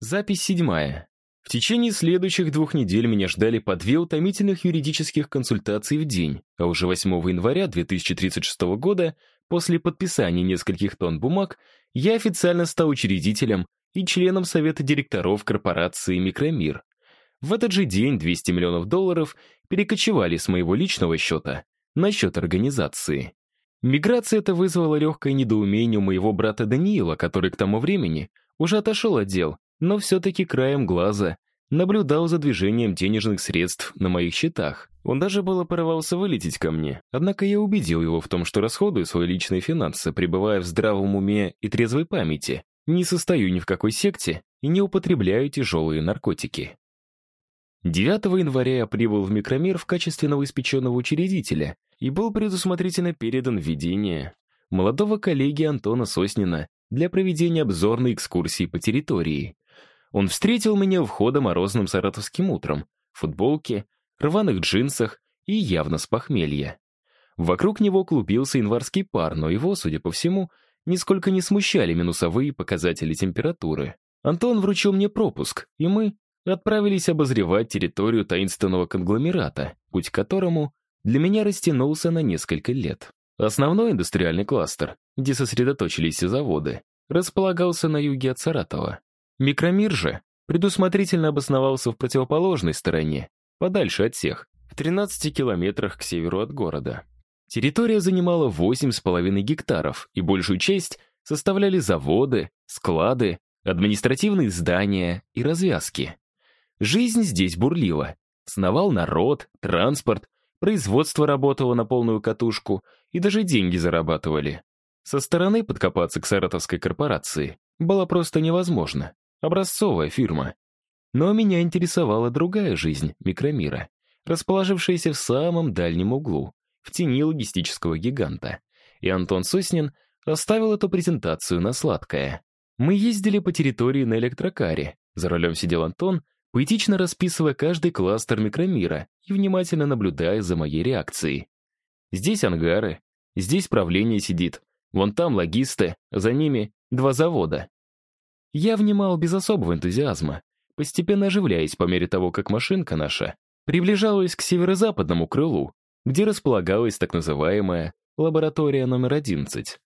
Запись седьмая. В течение следующих двух недель меня ждали по две утомительных юридических консультации в день, а уже 8 января 2036 года, после подписания нескольких тонн бумаг, я официально стал учредителем и членом совета директоров корпорации «Микромир». В этот же день 200 миллионов долларов перекочевали с моего личного счета на счет организации. Миграция эта вызвала легкое недоумение у моего брата Даниила, который к тому времени уже отошел от дел но все-таки краем глаза наблюдал за движением денежных средств на моих счетах. Он даже было порывался вылететь ко мне, однако я убедил его в том, что расходую свои личные финансы, пребывая в здравом уме и трезвой памяти, не состою ни в какой секте и не употребляю тяжелые наркотики. 9 января я прибыл в микромир в качестве новоиспеченного учредителя и был предусмотрительно передан в видение молодого коллеги Антона Соснина для проведения обзорной экскурсии по территории. Он встретил меня у входа морозным саратовским утром, в футболке, рваных джинсах и явно с похмелья. Вокруг него клубился январский пар, но его, судя по всему, нисколько не смущали минусовые показатели температуры. Антон вручил мне пропуск, и мы отправились обозревать территорию таинственного конгломерата, путь к которому для меня растянулся на несколько лет. Основной индустриальный кластер, где сосредоточились все заводы, располагался на юге от Саратова. Микромир же предусмотрительно обосновался в противоположной стороне, подальше от всех, в 13 километрах к северу от города. Территория занимала 8,5 гектаров, и большую часть составляли заводы, склады, административные здания и развязки. Жизнь здесь бурлила. Сновал народ, транспорт, производство работало на полную катушку, и даже деньги зарабатывали. Со стороны подкопаться к саратовской корпорации было просто невозможно. Образцовая фирма. Но меня интересовала другая жизнь микромира, расположившаяся в самом дальнем углу, в тени логистического гиганта. И Антон Соснин оставил эту презентацию на сладкое. Мы ездили по территории на электрокаре. За рулем сидел Антон, поэтично расписывая каждый кластер микромира и внимательно наблюдая за моей реакцией. Здесь ангары, здесь правление сидит, вон там логисты, за ними два завода. Я внимал без особого энтузиазма, постепенно оживляясь по мере того, как машинка наша приближалась к северо-западному крылу, где располагалась так называемая лаборатория номер 11.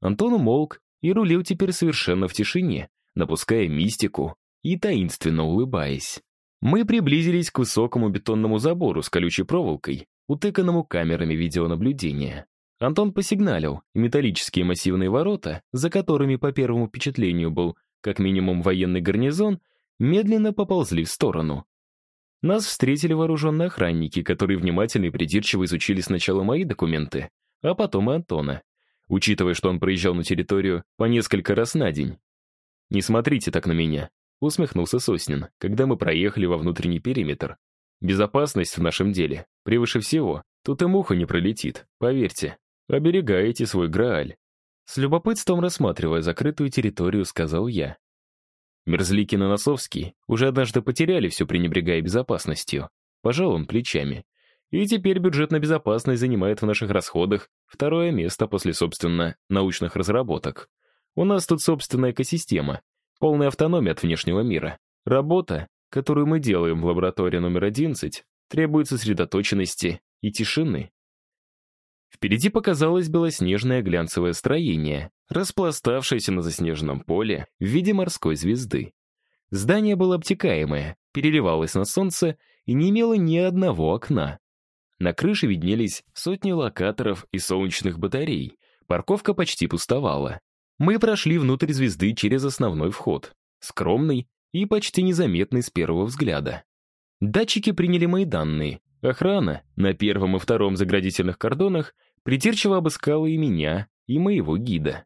Антон умолк и рулил теперь совершенно в тишине, напуская мистику и таинственно улыбаясь. Мы приблизились к высокому бетонному забору с колючей проволокой, утыканному камерами видеонаблюдения. Антон посигналил, и металлические массивные ворота, за которыми по первому впечатлению был как минимум военный гарнизон, медленно поползли в сторону. Нас встретили вооруженные охранники, которые внимательно и придирчиво изучили сначала мои документы, а потом и Антона, учитывая, что он проезжал на территорию по несколько раз на день. «Не смотрите так на меня», — усмехнулся Соснин, когда мы проехали во внутренний периметр. «Безопасность в нашем деле превыше всего. Тут и муха не пролетит, поверьте. Оберегаете свой Грааль. С любопытством рассматривая закрытую территорию, сказал я. Мерзликин и Носовский уже однажды потеряли все, пренебрегая безопасностью. Пожал он плечами. И теперь бюджетная безопасность занимает в наших расходах второе место после, собственно, научных разработок. У нас тут собственная экосистема, полная автономия от внешнего мира. Работа, которую мы делаем в лаборатории номер 11, требует сосредоточенности и тишины. Впереди показалось белоснежное глянцевое строение, распластавшееся на заснеженном поле в виде морской звезды. Здание было обтекаемое, переливалось на солнце и не имело ни одного окна. На крыше виднелись сотни локаторов и солнечных батарей. Парковка почти пустовала. Мы прошли внутрь звезды через основной вход, скромный и почти незаметный с первого взгляда. Датчики приняли мои данные, Охрана на первом и втором заградительных кордонах придирчиво обыскала и меня, и моего гида.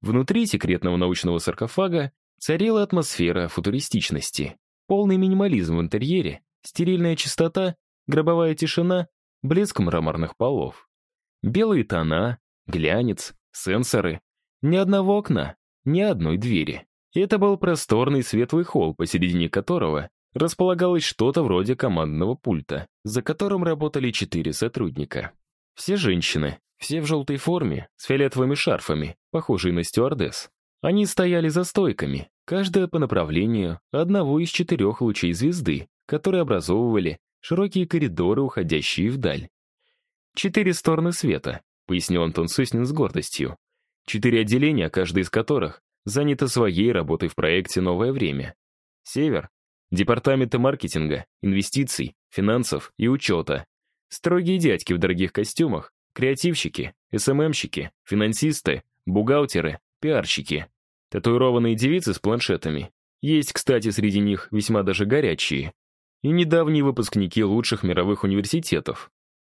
Внутри секретного научного саркофага царила атмосфера футуристичности, полный минимализм в интерьере, стерильная чистота, гробовая тишина, блеск мраморных полов. Белые тона, глянец, сенсоры. Ни одного окна, ни одной двери. Это был просторный светлый холл, посередине которого располагалось что-то вроде командного пульта, за которым работали четыре сотрудника. Все женщины, все в желтой форме, с фиолетовыми шарфами, похожие на стюардесс. Они стояли за стойками, каждая по направлению одного из четырех лучей звезды, которые образовывали широкие коридоры, уходящие вдаль. «Четыре стороны света», — пояснил Антон Соснин с гордостью. «Четыре отделения, каждое из которых занято своей работой в проекте «Новое время». Север — департаменты маркетинга, инвестиций, финансов и учета. Строгие дядьки в дорогих костюмах, креативщики, СММщики, финансисты, бухгалтеры, пиарщики. Татуированные девицы с планшетами. Есть, кстати, среди них весьма даже горячие. И недавние выпускники лучших мировых университетов.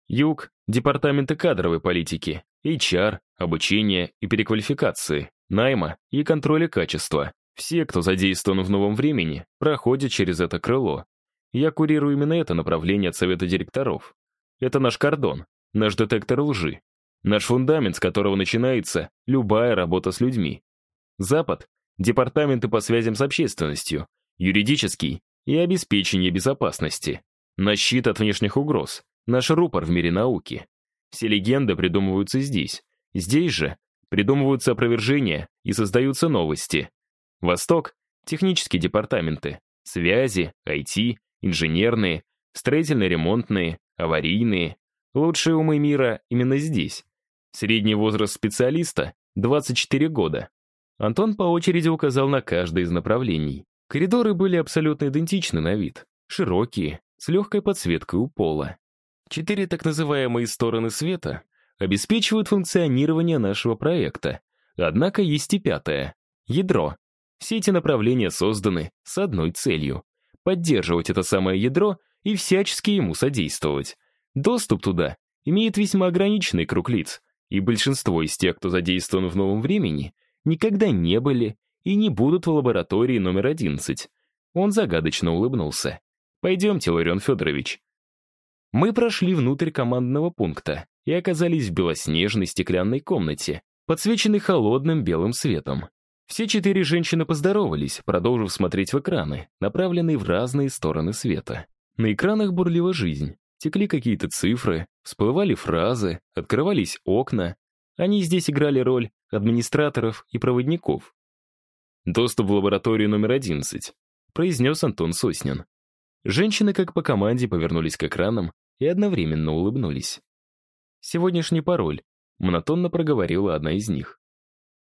Юг — департаменты кадровой политики, HR, обучения и переквалификации, найма и контроля качества. Все, кто задействован в новом времени, проходят через это крыло. Я курирую именно это направление от совета директоров. Это наш кордон, наш детектор лжи, наш фундамент, с которого начинается любая работа с людьми. Запад — департаменты по связям с общественностью, юридический и обеспечение безопасности, наш щит от внешних угроз, наш рупор в мире науки. Все легенды придумываются здесь. Здесь же придумываются опровержения и создаются новости. Восток — технические департаменты, связи, IT, инженерные, строительно-ремонтные, аварийные. Лучшие умы мира именно здесь. Средний возраст специалиста — 24 года. Антон по очереди указал на каждое из направлений. Коридоры были абсолютно идентичны на вид. Широкие, с легкой подсветкой у пола. Четыре так называемые стороны света обеспечивают функционирование нашего проекта. Однако есть и пятое — ядро. Все эти направления созданы с одной целью — поддерживать это самое ядро и всячески ему содействовать. Доступ туда имеет весьма ограниченный круг лиц, и большинство из тех, кто задействован в новом времени, никогда не были и не будут в лаборатории номер 11. Он загадочно улыбнулся. «Пойдемте, Ларион Федорович». Мы прошли внутрь командного пункта и оказались в белоснежной стеклянной комнате, подсвеченной холодным белым светом. Все четыре женщины поздоровались, продолжив смотреть в экраны, направленные в разные стороны света. На экранах бурлила жизнь. Текли какие-то цифры, всплывали фразы, открывались окна. Они здесь играли роль администраторов и проводников. «Доступ в лабораторию номер 11», — произнес Антон Соснин. Женщины, как по команде, повернулись к экранам и одновременно улыбнулись. «Сегодняшний пароль», — монотонно проговорила одна из них.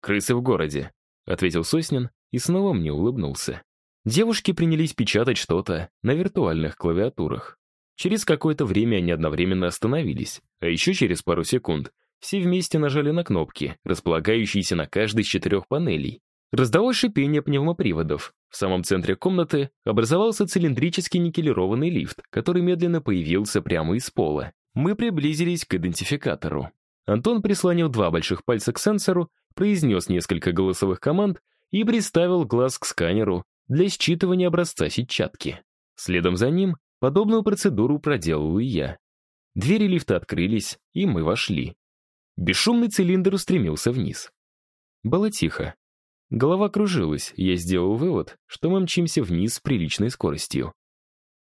«Крысы в городе», — ответил Соснин и снова мне улыбнулся. Девушки принялись печатать что-то на виртуальных клавиатурах. Через какое-то время они одновременно остановились, а еще через пару секунд все вместе нажали на кнопки, располагающиеся на каждой из четырех панелей. Раздалось шипение пневмоприводов. В самом центре комнаты образовался цилиндрический никелированный лифт, который медленно появился прямо из пола. Мы приблизились к идентификатору. Антон прислонил два больших пальца к сенсору, произнес несколько голосовых команд и приставил глаз к сканеру для считывания образца сетчатки. Следом за ним Подобную процедуру проделал и я. Двери лифта открылись, и мы вошли. Бесшумный цилиндр устремился вниз. Было тихо. Голова кружилась, я сделал вывод, что мы мчимся вниз с приличной скоростью.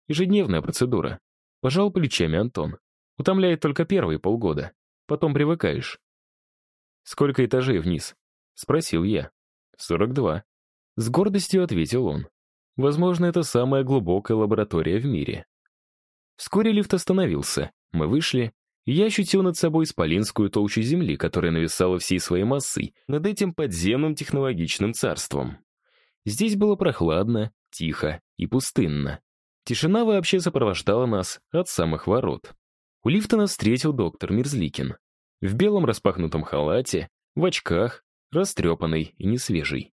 Ежедневная процедура. Пожал плечами Антон. Утомляет только первые полгода. Потом привыкаешь. «Сколько этажей вниз?» — спросил я. «Сорок два». С гордостью ответил он. Возможно, это самая глубокая лаборатория в мире. Вскоре лифт остановился, мы вышли, я ощутил над собой исполинскую толщу земли, которая нависала всей своей массой над этим подземным технологичным царством. Здесь было прохладно, тихо и пустынно. Тишина вообще сопровождала нас от самых ворот. У лифта нас встретил доктор Мерзликин. В белом распахнутом халате, в очках, растрепанный и несвежий.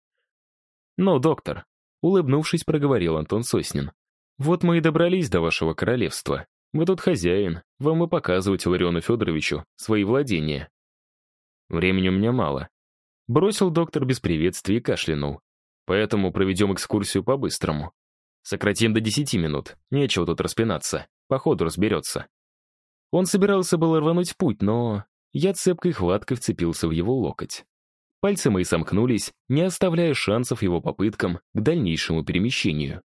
«Ну, доктор, Улыбнувшись, проговорил Антон Соснин. «Вот мы и добрались до вашего королевства. Вы тут хозяин, вам и показывать Лариону Федоровичу свои владения». «Времени у меня мало». Бросил доктор без приветствия и кашлянул. «Поэтому проведем экскурсию по-быстрому. Сократим до десяти минут, нечего тут распинаться, по ходу разберется». Он собирался было рвануть путь, но я цепкой хваткой вцепился в его локоть. Пальцы мои сомкнулись, не оставляя шансов его попыткам к дальнейшему перемещению.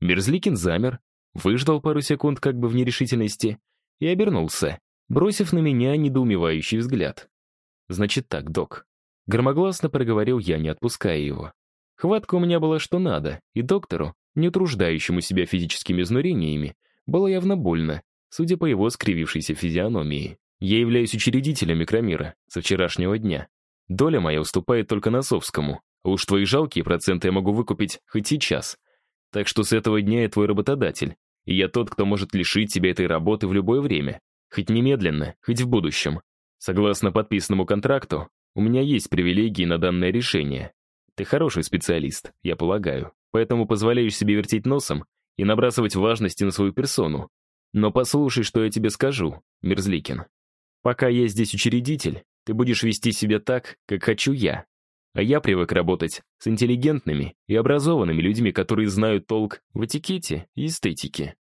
Мерзликин замер, выждал пару секунд как бы в нерешительности и обернулся, бросив на меня недоумевающий взгляд. «Значит так, док». Громогласно проговорил я, не отпуская его. Хватка у меня была что надо, и доктору, не утруждающему себя физическими изнурениями, было явно больно, судя по его скривившейся физиономии. Я являюсь учредителем микромира со вчерашнего дня. Доля моя уступает только Носовскому, уж твои жалкие проценты я могу выкупить хоть сейчас. Так что с этого дня я твой работодатель, и я тот, кто может лишить тебя этой работы в любое время, хоть немедленно, хоть в будущем. Согласно подписанному контракту, у меня есть привилегии на данное решение. Ты хороший специалист, я полагаю, поэтому позволяешь себе вертеть носом и набрасывать важности на свою персону. Но послушай, что я тебе скажу, Мерзликин. Пока я здесь учредитель, ты будешь вести себя так, как хочу я. А я привык работать с интеллигентными и образованными людьми, которые знают толк в этикете и эстетике.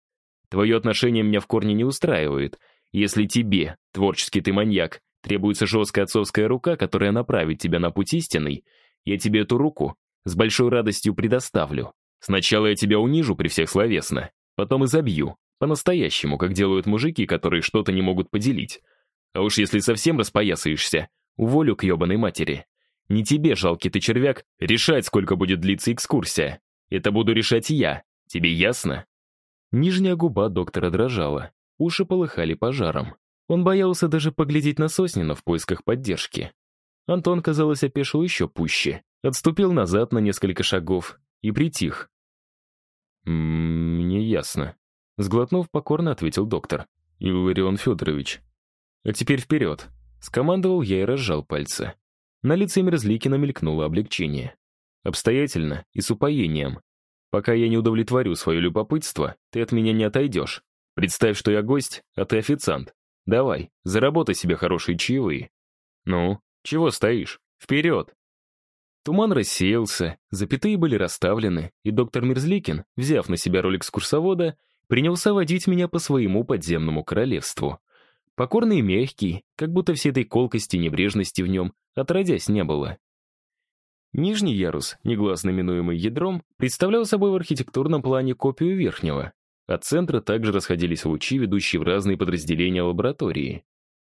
Твое отношение меня в корне не устраивает. Если тебе, творческий ты маньяк, требуется жесткая отцовская рука, которая направит тебя на путь истинный, я тебе эту руку с большой радостью предоставлю. Сначала я тебя унижу при всех словесно, потом и забью, по-настоящему, как делают мужики, которые что-то не могут поделить. А уж если совсем распоясаешься, уволю к ебаной матери. Не тебе, жалкий ты червяк, решать, сколько будет длиться экскурсия. Это буду решать я. Тебе ясно? Нижняя губа доктора дрожала, уши полыхали пожаром. Он боялся даже поглядеть на Соснина в поисках поддержки. Антон, казалось, опешил еще пуще, отступил назад на несколько шагов и притих. «Мне ясно», — сглотнув, покорно ответил доктор. «Илларион Федорович». «А теперь вперед», — скомандовал я и разжал пальцы. На лице Мерзликина мелькнуло облегчение. Обстоятельно и с упоением. «Пока я не удовлетворю свое любопытство, ты от меня не отойдешь. Представь, что я гость, а ты официант. Давай, заработай себе хорошие чаевые». «Ну, чего стоишь? Вперед!» Туман рассеялся, запятые были расставлены, и доктор Мерзликин, взяв на себя роль экскурсовода, принялся водить меня по своему подземному королевству. Покорный и мягкий, как будто всей этой колкости и небрежности в нем отродясь не было. Нижний ярус, негласно именуемый ядром, представлял собой в архитектурном плане копию верхнего. От центра также расходились лучи, ведущие в разные подразделения лаборатории.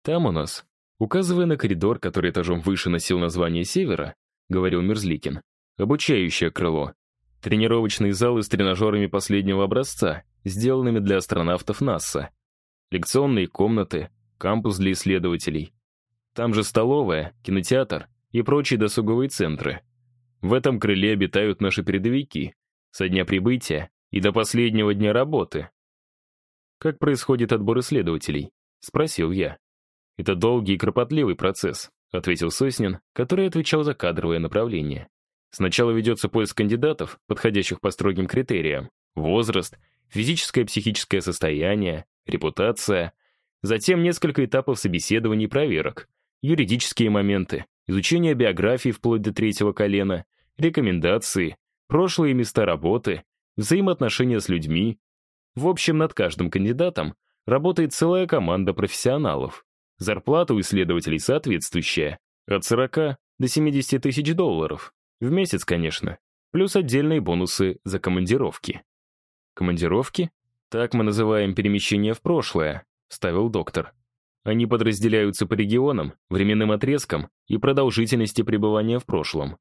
Там у нас, указывая на коридор, который этажом выше носил название «Севера», — говорил Мерзликин. «Обучающее крыло. Тренировочные залы с тренажерами последнего образца, сделанными для астронавтов НАСА. Лекционные комнаты, кампус для исследователей. Там же столовая, кинотеатр и прочие досуговые центры. В этом крыле обитают наши передовики, со дня прибытия и до последнего дня работы. «Как происходит отбор исследователей?» — спросил я. «Это долгий и кропотливый процесс ответил Соснин, который отвечал за кадровое направление. Сначала ведется поиск кандидатов, подходящих по строгим критериям. Возраст, физическое и психическое состояние, репутация. Затем несколько этапов собеседований и проверок. Юридические моменты, изучение биографии вплоть до третьего колена, рекомендации, прошлые места работы, взаимоотношения с людьми. В общем, над каждым кандидатом работает целая команда профессионалов. Зарплата у исследователей соответствующая. От 40 до 70 тысяч долларов. В месяц, конечно. Плюс отдельные бонусы за командировки. Командировки? Так мы называем перемещение в прошлое, ставил доктор. Они подразделяются по регионам, временным отрезкам и продолжительности пребывания в прошлом.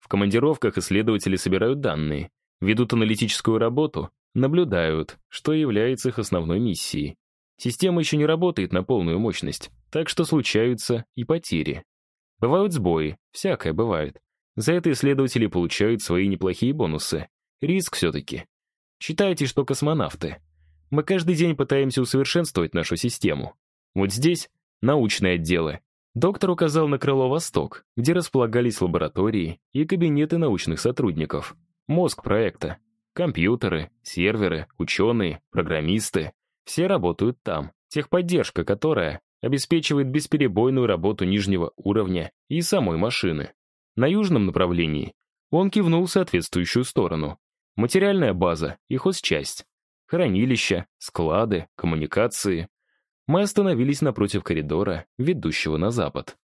В командировках исследователи собирают данные, ведут аналитическую работу, наблюдают, что является их основной миссией. Система еще не работает на полную мощность, так что случаются и потери. Бывают сбои, всякое бывает. За это исследователи получают свои неплохие бонусы. Риск все-таки. Считайте, что космонавты. Мы каждый день пытаемся усовершенствовать нашу систему. Вот здесь научные отделы. Доктор указал на крыло «Восток», где располагались лаборатории и кабинеты научных сотрудников. Мозг проекта. Компьютеры, серверы, ученые, программисты. Все работают там. Техподдержка, которая обеспечивает бесперебойную работу нижнего уровня и самой машины. На южном направлении он кивнул в соответствующую сторону. Материальная база и хозчасть. Хранилища, склады, коммуникации. Мы остановились напротив коридора, ведущего на запад.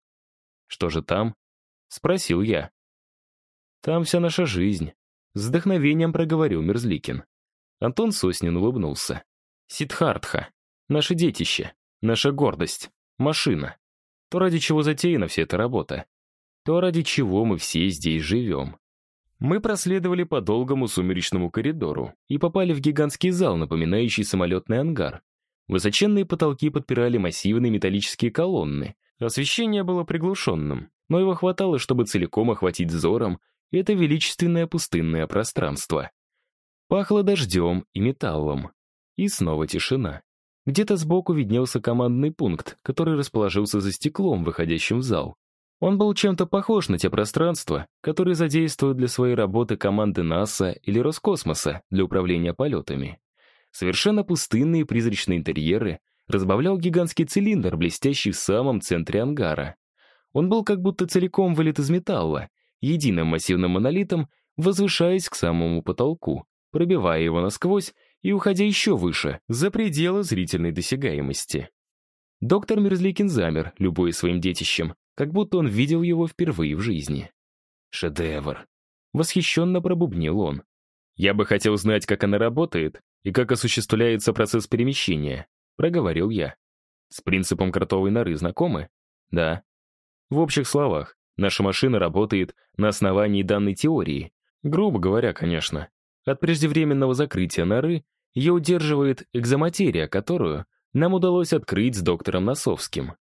«Что же там?» — спросил я. «Там вся наша жизнь», — с вдохновением проговорил Мерзликин. Антон Соснин улыбнулся. Сидхартха. Наше детище. Наша гордость. Машина. То, ради чего затеяна вся эта работа. То, ради чего мы все здесь живем. Мы проследовали по долгому сумеречному коридору и попали в гигантский зал, напоминающий самолетный ангар. Высоченные потолки подпирали массивные металлические колонны. Освещение было приглушенным, но его хватало, чтобы целиком охватить взором это величественное пустынное пространство. Пахло дождем и металлом. И снова тишина. Где-то сбоку виднелся командный пункт, который расположился за стеклом, выходящим в зал. Он был чем-то похож на те пространства, которые задействуют для своей работы команды НАСА или Роскосмоса для управления полетами. Совершенно пустынные призрачные интерьеры разбавлял гигантский цилиндр, блестящий в самом центре ангара. Он был как будто целиком вылет из металла, единым массивным монолитом, возвышаясь к самому потолку, пробивая его насквозь и уходя еще выше, за пределы зрительной досягаемости. Доктор Мерзликин замер, любуясь своим детищем, как будто он видел его впервые в жизни. «Шедевр!» — восхищенно пробубнил он. «Я бы хотел знать, как она работает и как осуществляется процесс перемещения», — проговорил я. «С принципом кротовой норы знакомы?» «Да». В общих словах, наша машина работает на основании данной теории. Грубо говоря, конечно. От преждевременного закрытия норы ее удерживает экзоматерия, которую нам удалось открыть с доктором Носовским.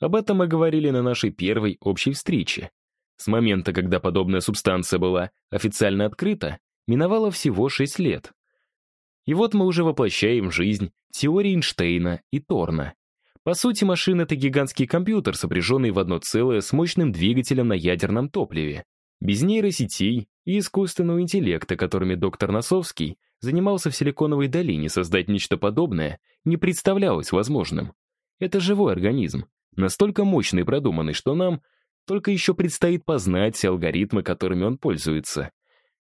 Об этом мы говорили на нашей первой общей встрече. С момента, когда подобная субстанция была официально открыта, миновало всего 6 лет. И вот мы уже воплощаем в жизнь теории Эйнштейна и Торна. По сути, машина — это гигантский компьютер, сопряженный в одно целое с мощным двигателем на ядерном топливе. Без нейросетей и искусственного интеллекта, которыми доктор Носовский занимался в Силиконовой долине, создать нечто подобное не представлялось возможным. Это живой организм, настолько мощный и продуманный, что нам только еще предстоит познать все алгоритмы, которыми он пользуется.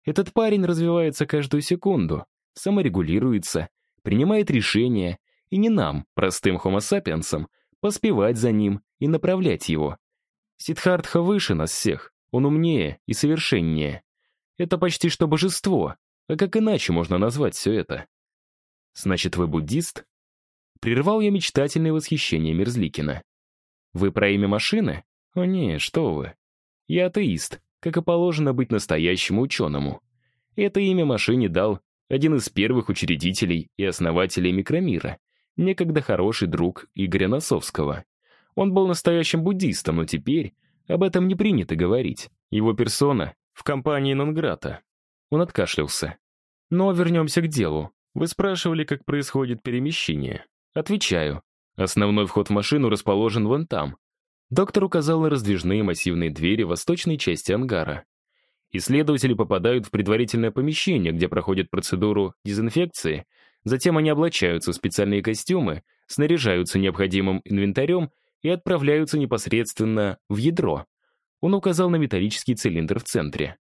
Этот парень развивается каждую секунду, саморегулируется, принимает решения, и не нам, простым homo sapiensам, поспевать за ним и направлять его. Сидхартха выше нас всех, он умнее и совершеннее. Это почти что божество, а как иначе можно назвать все это? Значит, вы буддист? Прервал я мечтательное восхищение Мерзликина. Вы про имя машины? О нет, что вы. Я атеист, как и положено быть настоящему ученому. Это имя машине дал один из первых учредителей и основателей микромира, некогда хороший друг Игоря Носовского. Он был настоящим буддистом, но теперь об этом не принято говорить. Его персона в компании Нонграта. Он откашлялся. Но вернемся к делу. Вы спрашивали, как происходит перемещение. Отвечаю. Основной вход в машину расположен вон там. Доктор указал на раздвижные массивные двери в восточной части ангара. Исследователи попадают в предварительное помещение, где проходят процедуру дезинфекции, затем они облачаются в специальные костюмы, снаряжаются необходимым инвентарем и отправляются непосредственно в ядро. Он указал на металлический цилиндр в центре.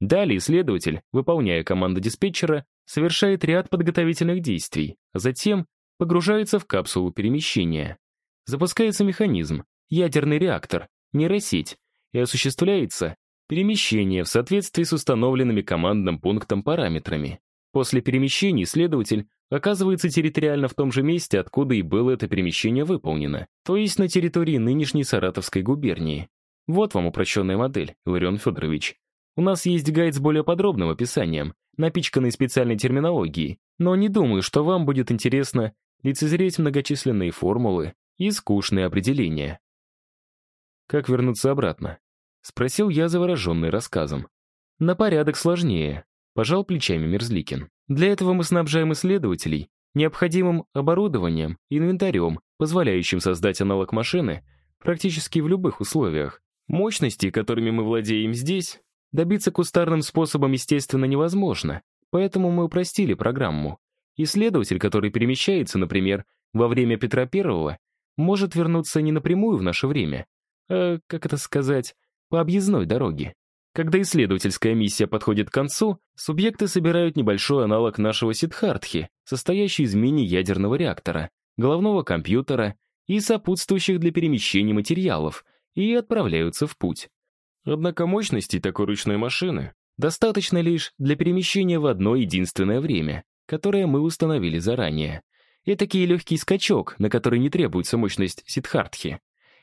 Далее исследователь, выполняя команду диспетчера, совершает ряд подготовительных действий, а затем погружается в капсулу перемещения. Запускается механизм, ядерный реактор, нейросеть, и осуществляется перемещение в соответствии с установленными командным пунктом параметрами. После перемещения исследователь оказывается территориально в том же месте, откуда и было это перемещение выполнено, то есть на территории нынешней Саратовской губернии. Вот вам упрощенная модель, Иларион Федорович. У нас есть гайд с более подробным описанием, напичканный специальной терминологией, но не думаю, что вам будет интересно лицезреть многочисленные формулы и скучные определения. «Как вернуться обратно?» — спросил я, завороженный рассказом. «На порядок сложнее», — пожал плечами Мерзликин. «Для этого мы снабжаем исследователей необходимым оборудованием и инвентарем, позволяющим создать аналог машины практически в любых условиях. Мощности, которыми мы владеем здесь, добиться кустарным способом, естественно, невозможно, поэтому мы упростили программу. Исследователь, который перемещается, например, во время Петра Первого, может вернуться не напрямую в наше время, а, как это сказать, по объездной дороге. Когда исследовательская миссия подходит к концу, субъекты собирают небольшой аналог нашего Сидхартхи, состоящий из мини-ядерного реактора, головного компьютера и сопутствующих для перемещения материалов, и отправляются в путь. Однако мощности такой ручной машины достаточно лишь для перемещения в одно единственное время, которое мы установили заранее. Этакий легкий скачок, на который не требуется мощность Сидхартхи.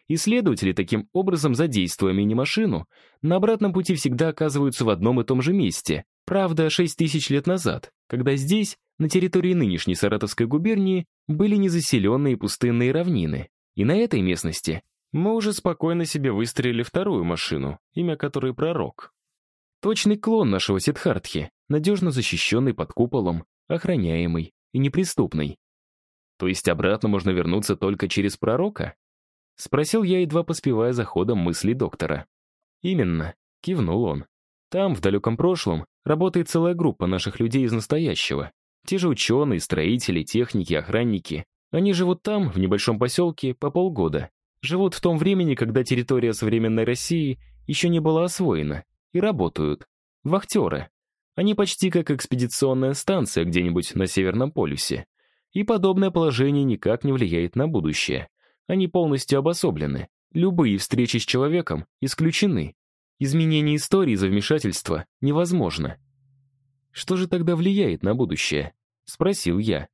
Исследователи, таким образом задействуя мини-машину, на обратном пути всегда оказываются в одном и том же месте. Правда, 6 тысяч лет назад, когда здесь, на территории нынешней Саратовской губернии, были незаселенные пустынные равнины. И на этой местности мы уже спокойно себе выстроили вторую машину, имя которой Пророк. Точный клон нашего Сидхартхи, надежно защищенный под куполом, охраняемый и неприступный. То есть обратно можно вернуться только через Пророка? Спросил я, едва поспевая за ходом мыслей доктора. «Именно», — кивнул он. «Там, в далеком прошлом, работает целая группа наших людей из настоящего. Те же ученые, строители, техники, охранники. Они живут там, в небольшом поселке, по полгода. Живут в том времени, когда территория современной России еще не была освоена. И работают. Вахтеры. Они почти как экспедиционная станция где-нибудь на Северном полюсе. И подобное положение никак не влияет на будущее. Они полностью обособлены. Любые встречи с человеком исключены. Изменение истории за вмешательство невозможно. Что же тогда влияет на будущее? Спросил я.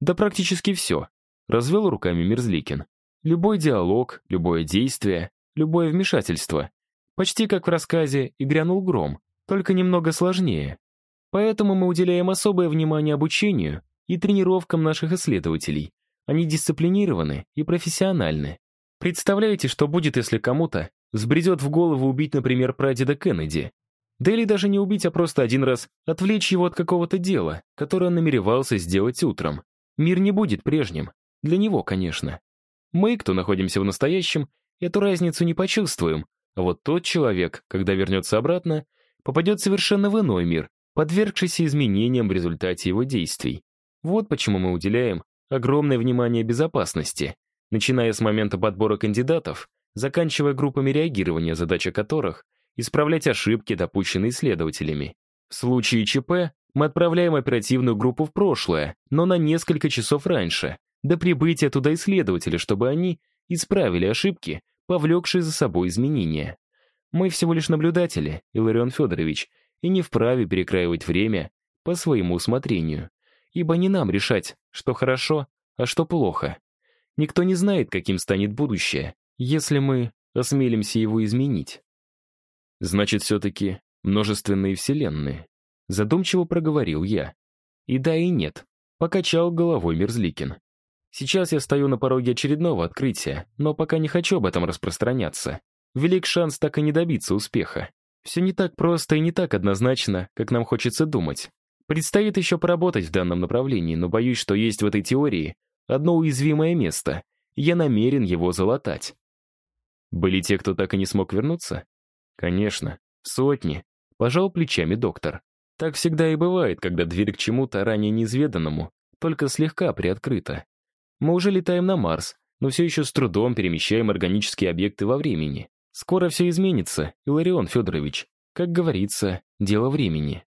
Да практически все. Развел руками Мерзликин. Любой диалог, любое действие, любое вмешательство. Почти как в рассказе «И грянул гром», только немного сложнее. Поэтому мы уделяем особое внимание обучению и тренировкам наших исследователей, они дисциплинированы и профессиональны. Представляете, что будет, если кому-то взбредет в голову убить, например, прадеда Кеннеди? Да или даже не убить, а просто один раз отвлечь его от какого-то дела, которое он намеревался сделать утром. Мир не будет прежним. Для него, конечно. Мы, кто находимся в настоящем, эту разницу не почувствуем, а вот тот человек, когда вернется обратно, попадет совершенно в иной мир, подвергшийся изменениям в результате его действий. Вот почему мы уделяем огромное внимание безопасности, начиная с момента подбора кандидатов, заканчивая группами реагирования, задача которых — исправлять ошибки, допущенные исследователями. В случае ЧП мы отправляем оперативную группу в прошлое, но на несколько часов раньше, до прибытия туда исследователя, чтобы они исправили ошибки, повлекшие за собой изменения. Мы всего лишь наблюдатели, Иларион Федорович, и не вправе перекраивать время по своему усмотрению ибо не нам решать, что хорошо, а что плохо. Никто не знает, каким станет будущее, если мы осмелимся его изменить. Значит, все-таки множественные вселенные. Задумчиво проговорил я. И да, и нет. Покачал головой Мерзликин. Сейчас я стою на пороге очередного открытия, но пока не хочу об этом распространяться. Велик шанс так и не добиться успеха. Все не так просто и не так однозначно, как нам хочется думать. Предстоит еще поработать в данном направлении, но боюсь, что есть в этой теории одно уязвимое место. Я намерен его залатать. Были те, кто так и не смог вернуться? Конечно, сотни. Пожал плечами доктор. Так всегда и бывает, когда дверь к чему-то ранее неизведанному только слегка приоткрыта. Мы уже летаем на Марс, но все еще с трудом перемещаем органические объекты во времени. Скоро все изменится, Иларион Федорович. Как говорится, дело времени.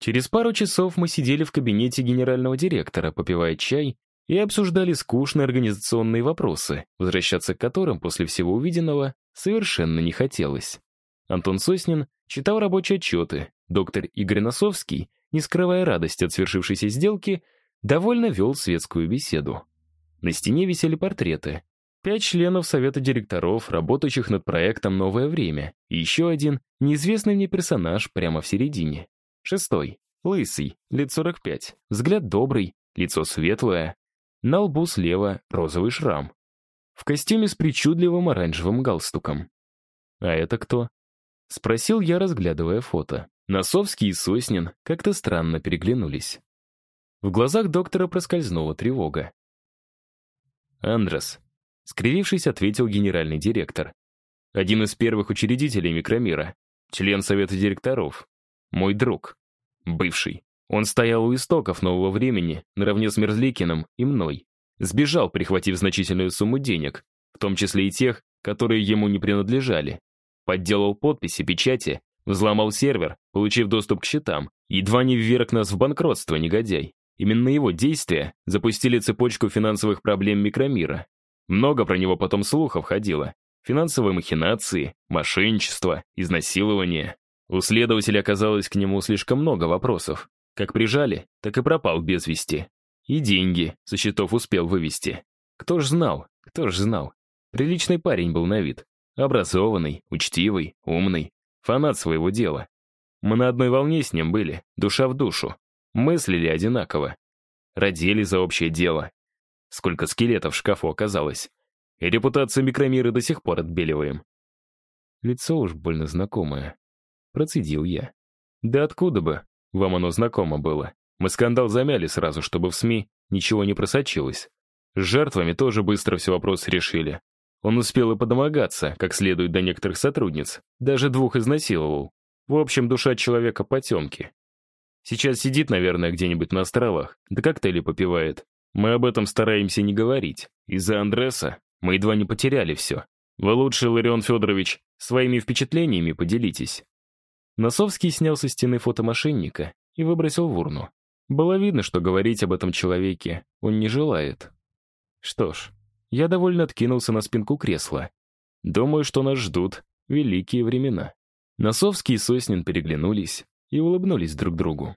Через пару часов мы сидели в кабинете генерального директора, попивая чай и обсуждали скучные организационные вопросы, возвращаться к которым после всего увиденного совершенно не хотелось. Антон Соснин читал рабочие отчеты, доктор Игорь Носовский, не скрывая радости от свершившейся сделки, довольно вел светскую беседу. На стене висели портреты. Пять членов совета директоров, работающих над проектом «Новое время», и еще один, неизвестный мне персонаж прямо в середине. Шестой. Лысый, лет 45. Взгляд добрый, лицо светлое. На лбу слева розовый шрам. В костюме с причудливым оранжевым галстуком. «А это кто?» Спросил я, разглядывая фото. Носовский и Соснин как-то странно переглянулись. В глазах доктора проскользнула тревога. «Андрес», — скривившись, ответил генеральный директор. «Один из первых учредителей микромира, член совета директоров, мой друг. Бывший. Он стоял у истоков нового времени, наравне с Мерзликиным и мной. Сбежал, прихватив значительную сумму денег, в том числе и тех, которые ему не принадлежали. Подделал подписи, печати, взломал сервер, получив доступ к счетам. Едва не вверг нас в банкротство, негодяй. Именно его действия запустили цепочку финансовых проблем микромира. Много про него потом слухов ходило. Финансовые махинации, мошенничество, изнасилование. У следователя оказалось к нему слишком много вопросов. Как прижали, так и пропал без вести. И деньги со счетов успел вывести. Кто ж знал, кто ж знал. Приличный парень был на вид. Образованный, учтивый, умный. Фанат своего дела. Мы на одной волне с ним были, душа в душу. Мыслили одинаково. Родили за общее дело. Сколько скелетов в шкафу оказалось. И репутацию микромира до сих пор отбеливаем. Лицо уж больно знакомое. Процедил я. Да откуда бы? Вам оно знакомо было. Мы скандал замяли сразу, чтобы в СМИ ничего не просочилось. С жертвами тоже быстро все вопросы решили. Он успел и подомогаться, как следует до некоторых сотрудниц. Даже двух изнасиловал. В общем, душа человека потемки. Сейчас сидит, наверное, где-нибудь на островах, да коктейли попивает. Мы об этом стараемся не говорить. Из-за Андреса мы едва не потеряли все. Вы лучше, Ларион Федорович, своими впечатлениями поделитесь. Носовский снял со стены фото мошенника и выбросил в урну. Было видно, что говорить об этом человеке он не желает. Что ж, я довольно откинулся на спинку кресла. Думаю, что нас ждут великие времена. Носовский и Соснин переглянулись и улыбнулись друг другу.